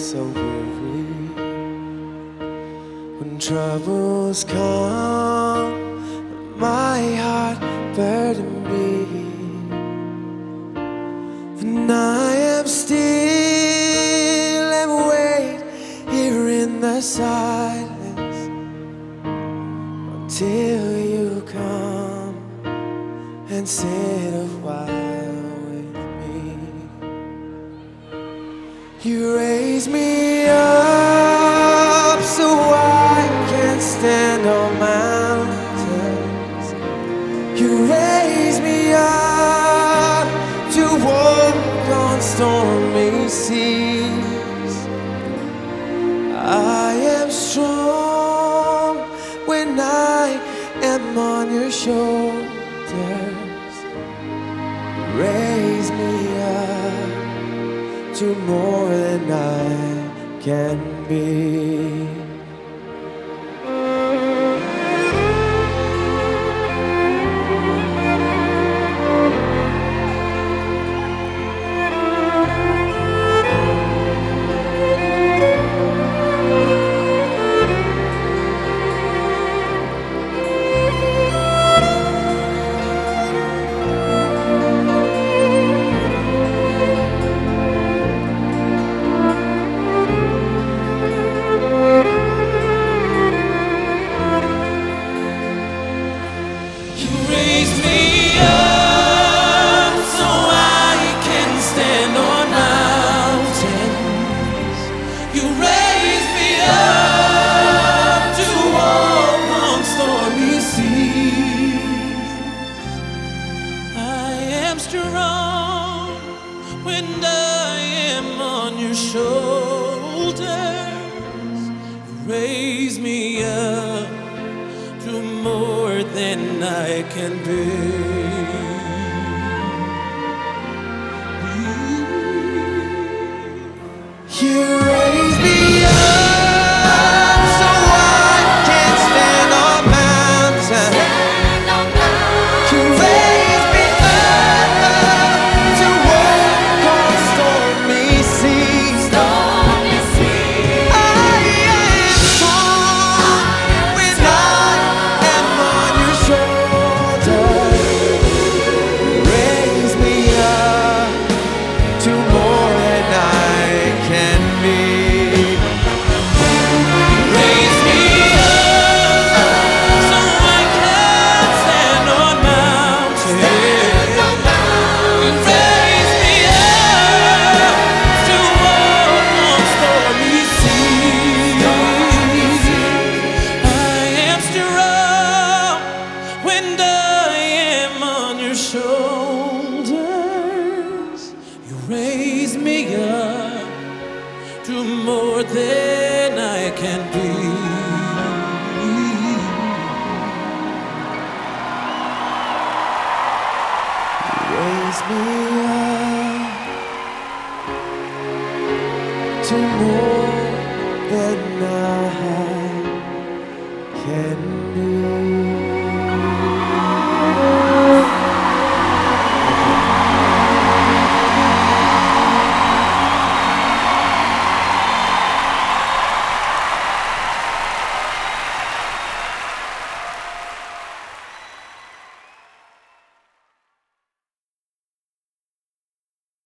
so weary when troubles come my heart burden be. And I am still and wait here in the silence until you come and sit a while. You raise me up so I can stand on mountains. You raise me up to walk on stormy seas. I am strong when I am on your shoulders. To more than I can be. I can be. You raise me up to more than I can be. Raise me up to more